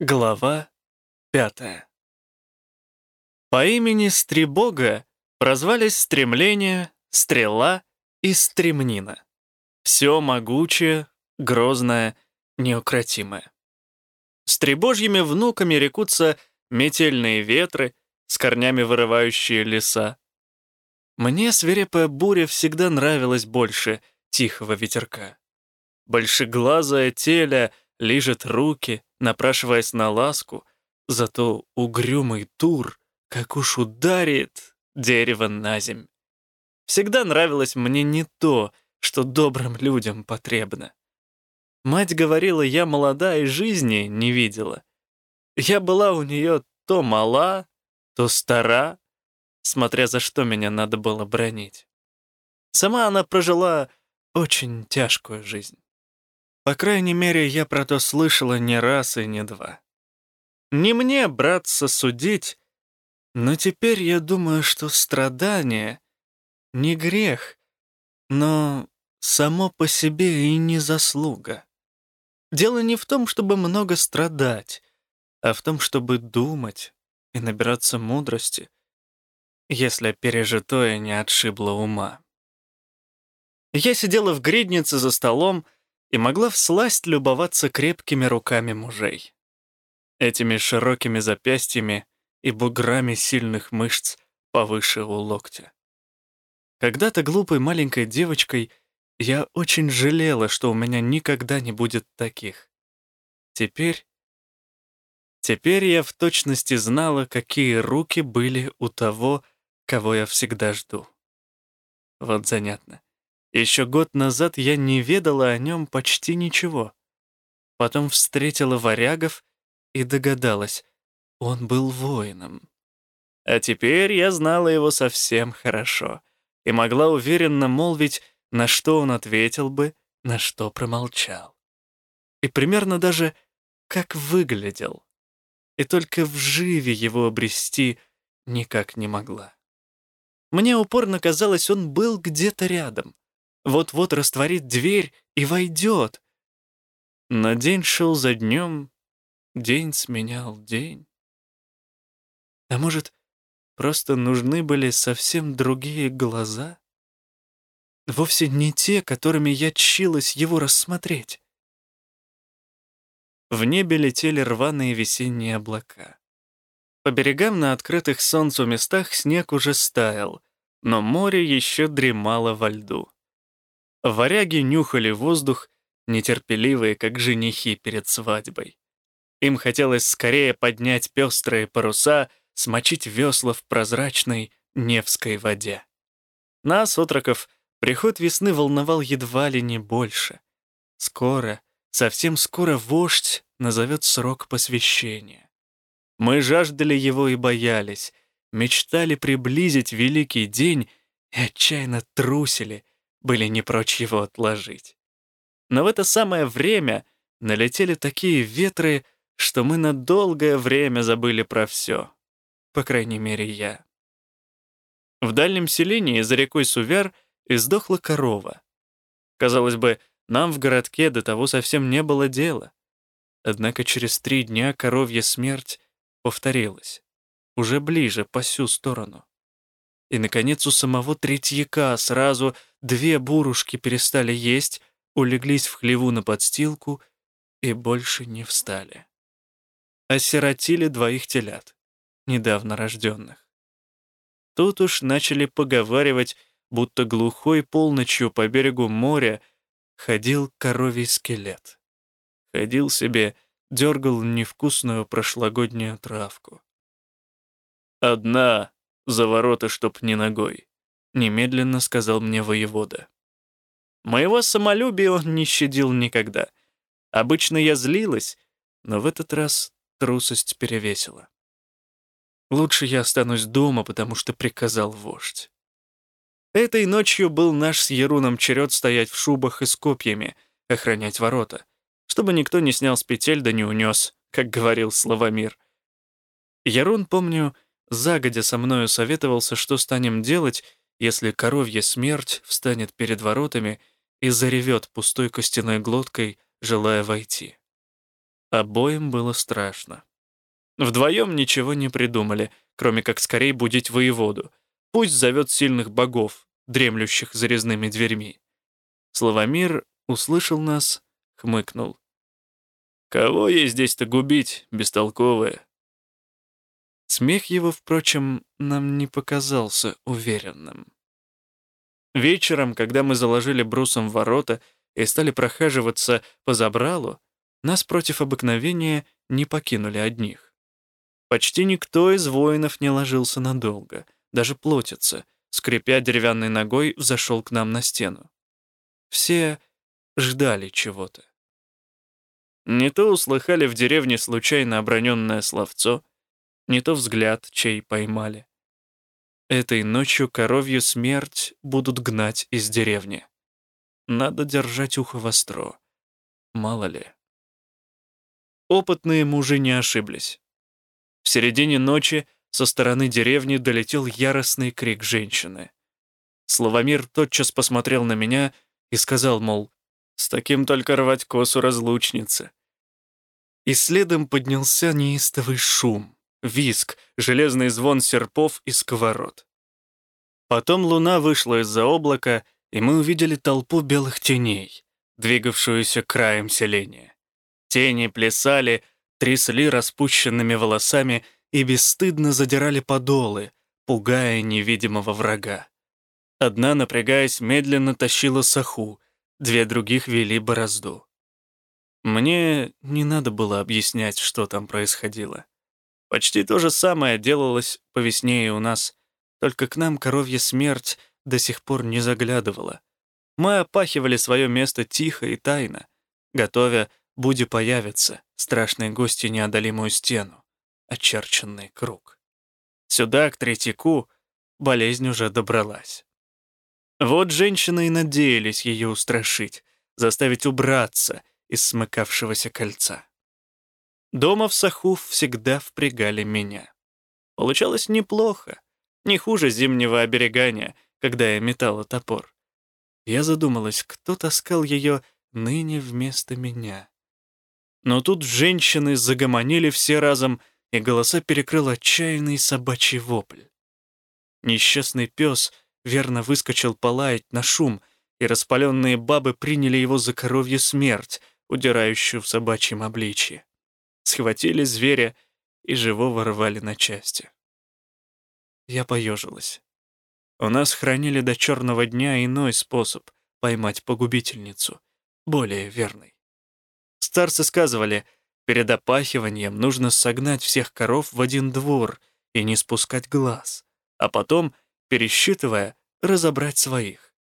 Глава пятая. По имени Стребога прозвались Стремление, Стрела и Стремнина. Все могучее, грозное, неукротимое. Стребожьими внуками рекутся метельные ветры, с корнями вырывающие леса. Мне свирепая буря всегда нравилась больше тихого ветерка. Большеглазая теля лижет руки, напрашиваясь на ласку, зато угрюмый тур, как уж ударит дерево на земь. Всегда нравилось мне не то, что добрым людям потребно. Мать говорила, я молода и жизни не видела. Я была у нее то мала, то стара, смотря за что меня надо было бронить. Сама она прожила очень тяжкую жизнь. По крайней мере, я про то слышала не раз и не два. Не мне, братца, судить, но теперь я думаю, что страдание — не грех, но само по себе и не заслуга. Дело не в том, чтобы много страдать, а в том, чтобы думать и набираться мудрости, если пережитое не отшибло ума. Я сидела в гриднице за столом, и могла всласть любоваться крепкими руками мужей. Этими широкими запястьями и буграми сильных мышц повыше у локтя. Когда-то глупой маленькой девочкой я очень жалела, что у меня никогда не будет таких. Теперь... Теперь я в точности знала, какие руки были у того, кого я всегда жду. Вот занятно. Еще год назад я не ведала о нем почти ничего. Потом встретила варягов и догадалась, он был воином. А теперь я знала его совсем хорошо и могла уверенно молвить, на что он ответил бы, на что промолчал. И примерно даже как выглядел. И только в живе его обрести никак не могла. Мне упорно казалось, он был где-то рядом — вот-вот растворит дверь и войдет. Но день шел за днем, день сменял день. А может, просто нужны были совсем другие глаза? Вовсе не те, которыми я чилась его рассмотреть. В небе летели рваные весенние облака. По берегам на открытых солнцу местах снег уже стаял, но море еще дремало во льду. Варяги нюхали воздух, нетерпеливые, как женихи перед свадьбой. Им хотелось скорее поднять пестрые паруса, смочить весла в прозрачной Невской воде. Нас, отроков, приход весны волновал едва ли не больше. Скоро, совсем скоро вождь назовет срок посвящения. Мы жаждали его и боялись, мечтали приблизить великий день и отчаянно трусили — были не прочь его отложить. Но в это самое время налетели такие ветры, что мы на долгое время забыли про все. По крайней мере, я. В дальнем селении за рекой Сувер издохла корова. Казалось бы, нам в городке до того совсем не было дела. Однако через три дня коровья смерть повторилась, уже ближе, по сю сторону. И, наконец, у самого Третьяка сразу две бурушки перестали есть, улеглись в хлеву на подстилку и больше не встали. Осиротили двоих телят, недавно рожденных. Тут уж начали поговаривать, будто глухой полночью по берегу моря ходил коровий скелет. Ходил себе, дергал невкусную прошлогоднюю травку. «Одна за ворота, чтоб не ногой», — немедленно сказал мне воевода. Моего самолюбия он не щадил никогда. Обычно я злилась, но в этот раз трусость перевесила. Лучше я останусь дома, потому что приказал вождь. Этой ночью был наш с Еруном черед стоять в шубах и с копьями, охранять ворота, чтобы никто не снял с петель да не унес, как говорил Славомир. Ярун, помню, загодя со мною советовался, что станем делать, если коровья смерть встанет перед воротами и заревет пустой костяной глоткой, желая войти. Обоим было страшно. Вдвоем ничего не придумали, кроме как скорее будить воеводу. Пусть зовет сильных богов, дремлющих за резными дверьми. Славомир услышал нас, хмыкнул. «Кого ей здесь-то губить, бестолковая?» Смех его, впрочем, нам не показался уверенным. Вечером, когда мы заложили брусом ворота и стали прохаживаться по забралу, нас против обыкновения не покинули одних. Почти никто из воинов не ложился надолго, даже плотится, скрипя деревянной ногой, взошел к нам на стену. Все ждали чего-то. Не то услыхали в деревне случайно оброненное словцо, не то взгляд, чей поймали. Этой ночью коровью смерть будут гнать из деревни. Надо держать ухо востро. Мало ли. Опытные мужи не ошиблись. В середине ночи со стороны деревни долетел яростный крик женщины. Славомир тотчас посмотрел на меня и сказал, мол, «С таким только рвать косу разлучницы». И следом поднялся неистовый шум, виск, железный звон серпов и сковород. Потом луна вышла из-за облака, и мы увидели толпу белых теней, двигавшуюся краем селения. Тени плясали, трясли распущенными волосами и бесстыдно задирали подолы, пугая невидимого врага. Одна, напрягаясь, медленно тащила саху, две других вели борозду. Мне не надо было объяснять, что там происходило. Почти то же самое делалось по весне и у нас, только к нам коровья смерть до сих пор не заглядывала. Мы опахивали свое место тихо и тайно, готовя Буди появится, страшные гости неодолимую стену, очерченный круг. Сюда, к Третьяку, болезнь уже добралась. Вот женщины и надеялись ее устрашить, заставить убраться из смыкавшегося кольца. Дома в Саху всегда впрягали меня. Получалось неплохо, не хуже зимнего оберегания, когда я метала топор. Я задумалась, кто таскал ее ныне вместо меня. Но тут женщины загомонили все разом, и голоса перекрыл отчаянный собачий вопль. Несчастный пес верно выскочил полаять на шум, и распаленные бабы приняли его за коровью смерть, удирающую в собачьем обличье. Схватили зверя и живого рвали на части. Я поежилась. У нас хранили до черного дня иной способ поймать погубительницу, более верный. Старцы сказывали, перед опахиванием нужно согнать всех коров в один двор и не спускать глаз, а потом, пересчитывая, разобрать своих.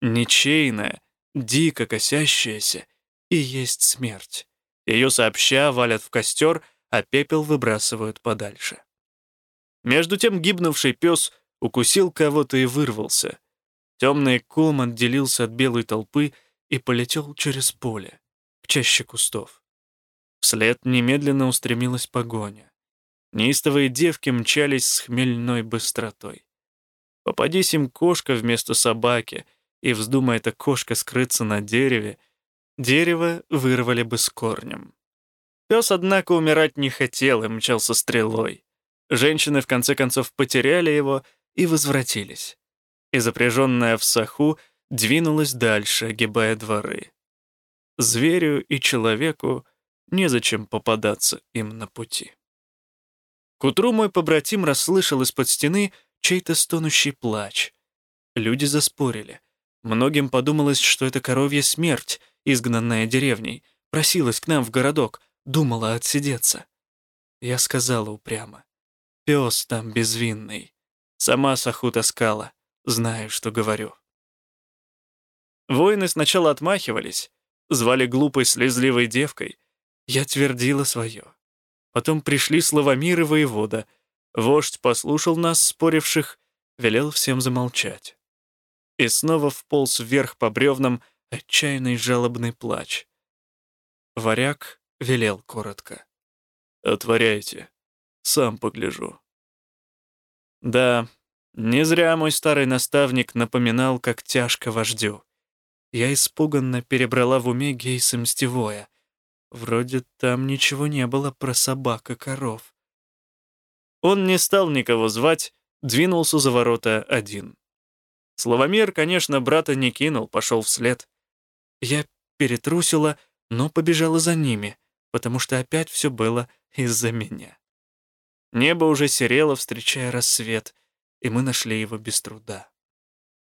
Ничейная, дико косящаяся и есть смерть. Ее сообща валят в костер, а пепел выбрасывают подальше. Между тем гибнувший пес укусил кого-то и вырвался. Темный ком отделился от белой толпы и полетел через поле к чаще кустов. Вслед немедленно устремилась погоня. Неистовые девки мчались с хмельной быстротой. Попадись им кошка вместо собаки, и вздумая эта кошка скрыться на дереве, дерево вырвали бы с корнем. Пес, однако, умирать не хотел и мчался стрелой. Женщины, в конце концов, потеряли его и возвратились. И запряженная в саху двинулась дальше, огибая дворы. Зверю и человеку незачем попадаться им на пути. К утру мой побратим расслышал из-под стены чей-то стонущий плач. Люди заспорили. Многим подумалось, что это коровья смерть, изгнанная деревней, просилась к нам в городок, думала отсидеться. Я сказала упрямо. Пес там безвинный. Сама саху таскала. Знаю, что говорю. Воины сначала отмахивались, звали глупой слезливой девкой. Я твердила свое. Потом пришли Славомир и воевода. Вождь послушал нас, споривших, велел всем замолчать. И снова вполз вверх по бревнам отчаянный жалобный плач. Варяг велел коротко. «Отворяйте, сам погляжу». Да, не зря мой старый наставник напоминал, как тяжко вождю. Я испуганно перебрала в уме Гейса Мстевое. Вроде там ничего не было про собак и коров. Он не стал никого звать, двинулся за ворота один. Словомир, конечно, брата не кинул, пошел вслед. Я перетрусила, но побежала за ними, потому что опять все было из-за меня. Небо уже серело, встречая рассвет, и мы нашли его без труда.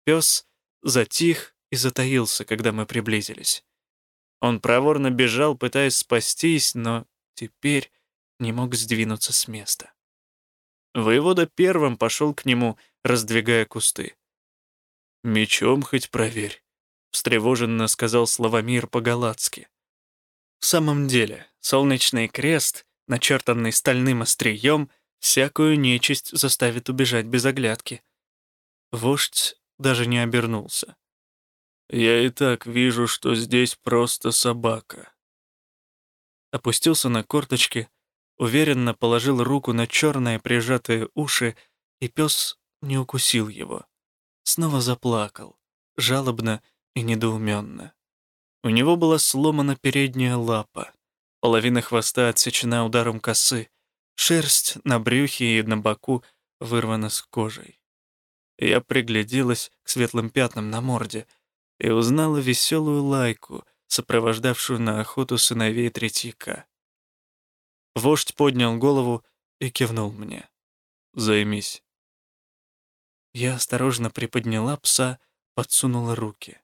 Пес затих и затаился, когда мы приблизились. Он проворно бежал, пытаясь спастись, но теперь не мог сдвинуться с места. Воевода первым пошел к нему, раздвигая кусты. «Мечом хоть проверь», — встревоженно сказал Славомир по-галатски. В самом деле, солнечный крест, начертанный стальным острием, всякую нечисть заставит убежать без оглядки. Вождь даже не обернулся. «Я и так вижу, что здесь просто собака». Опустился на корточки, уверенно положил руку на черные прижатые уши, и пес не укусил его. Снова заплакал, жалобно и недоуменно. У него была сломана передняя лапа, половина хвоста отсечена ударом косы, шерсть на брюхе и на боку вырвана с кожей. Я пригляделась к светлым пятнам на морде и узнала веселую лайку, сопровождавшую на охоту сыновей Третьяка. Вождь поднял голову и кивнул мне. «Займись». Я осторожно приподняла пса, подсунула руки.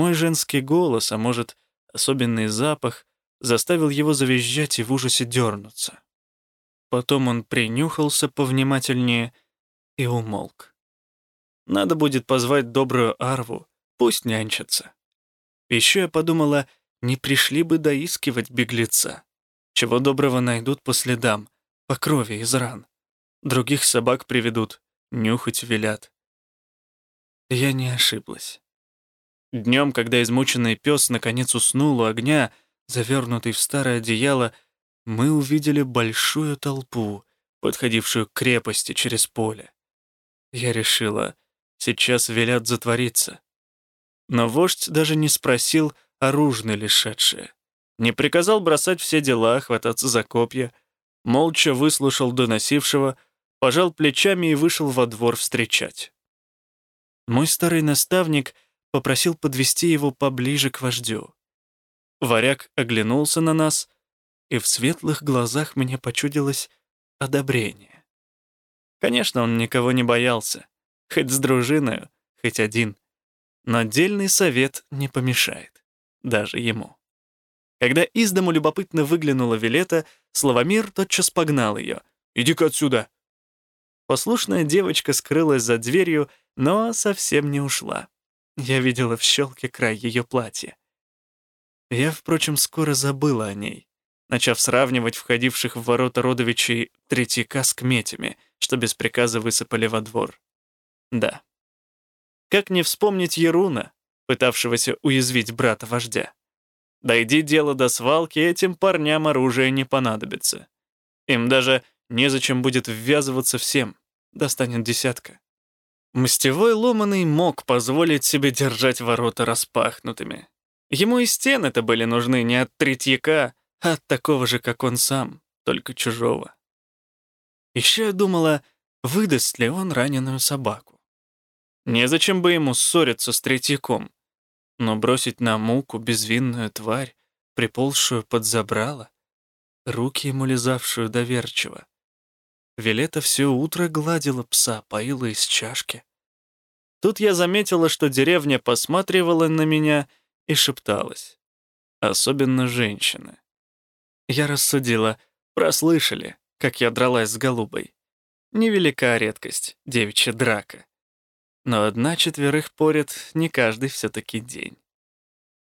Мой женский голос, а может, особенный запах, заставил его завизжать и в ужасе дернуться. Потом он принюхался повнимательнее и умолк. Надо будет позвать добрую Арву, пусть нянчится. Еще я подумала, не пришли бы доискивать беглеца. Чего доброго найдут по следам, по крови из ран. Других собак приведут, нюхать велят. Я не ошиблась. Днем, когда измученный пес наконец уснул у огня, завернутый в старое одеяло, мы увидели большую толпу, подходившую к крепости через поле. Я решила, сейчас велят затвориться. Но вождь даже не спросил, оружны ли шедшие. Не приказал бросать все дела, хвататься за копья, молча выслушал доносившего, пожал плечами и вышел во двор встречать. Мой старый наставник — попросил подвести его поближе к вождю. Варяг оглянулся на нас, и в светлых глазах мне почудилось одобрение. Конечно, он никого не боялся, хоть с дружиной, хоть один. Но отдельный совет не помешает, даже ему. Когда из дому любопытно выглянула Вилета, Славомир тотчас погнал ее. «Иди-ка отсюда!» Послушная девочка скрылась за дверью, но совсем не ушла. Я видела в щелке край ее платья. Я, впрочем, скоро забыла о ней, начав сравнивать входивших в ворота родовичей третьяка с кметями, что без приказа высыпали во двор. Да. Как не вспомнить Еруна, пытавшегося уязвить брата вождя? Дойди дело до свалки, этим парням оружие не понадобится. Им даже незачем будет ввязываться всем, достанет десятка. Мстевой ломаный мог позволить себе держать ворота распахнутыми. Ему и стены-то были нужны не от третьяка, а от такого же, как он сам, только чужого. Еще я думала, выдаст ли он раненую собаку. Незачем бы ему ссориться с третьяком, но бросить на муку безвинную тварь, приползшую под забрало, руки ему лизавшую доверчиво, Вилета все утро гладила пса, поила из чашки. Тут я заметила, что деревня посматривала на меня и шепталась. Особенно женщины. Я рассудила, прослышали, как я дралась с голубой. Невелика редкость, девичья драка. Но одна четверых поряд не каждый все-таки день.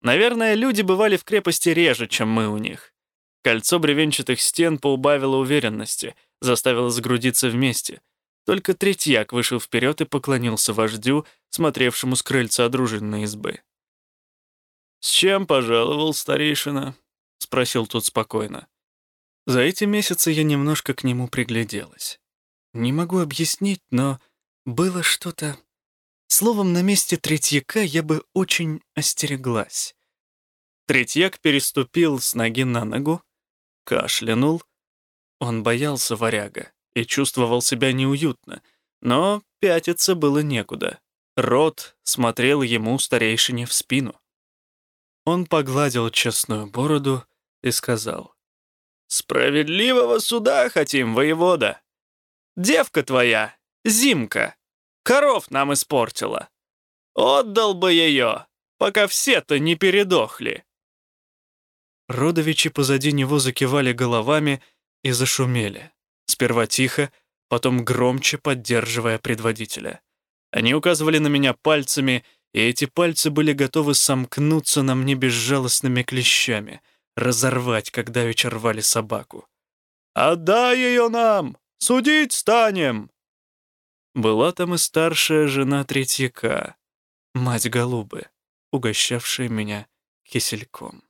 Наверное, люди бывали в крепости реже, чем мы у них. Кольцо бревенчатых стен поубавило уверенности — заставила сгрудиться вместе. Только Третьяк вышел вперед и поклонился вождю, смотревшему с крыльца дружинной избы. «С чем пожаловал старейшина?» — спросил тот спокойно. За эти месяцы я немножко к нему пригляделась. Не могу объяснить, но было что-то... Словом, на месте Третьяка я бы очень остереглась. Третьяк переступил с ноги на ногу, кашлянул. Он боялся варяга и чувствовал себя неуютно, но пятиться было некуда. Рот смотрел ему старейшине в спину. Он погладил честную бороду и сказал, «Справедливого суда хотим, воевода. Девка твоя, Зимка, коров нам испортила. Отдал бы ее, пока все-то не передохли». Родовичи позади него закивали головами и зашумели. Сперва тихо, потом громче поддерживая предводителя. Они указывали на меня пальцами, и эти пальцы были готовы сомкнуться на мне безжалостными клещами, разорвать, когда вечер рвали собаку. «Отдай ее нам! Судить станем!» Была там и старшая жена Третьяка, мать Голубы, угощавшая меня кисельком.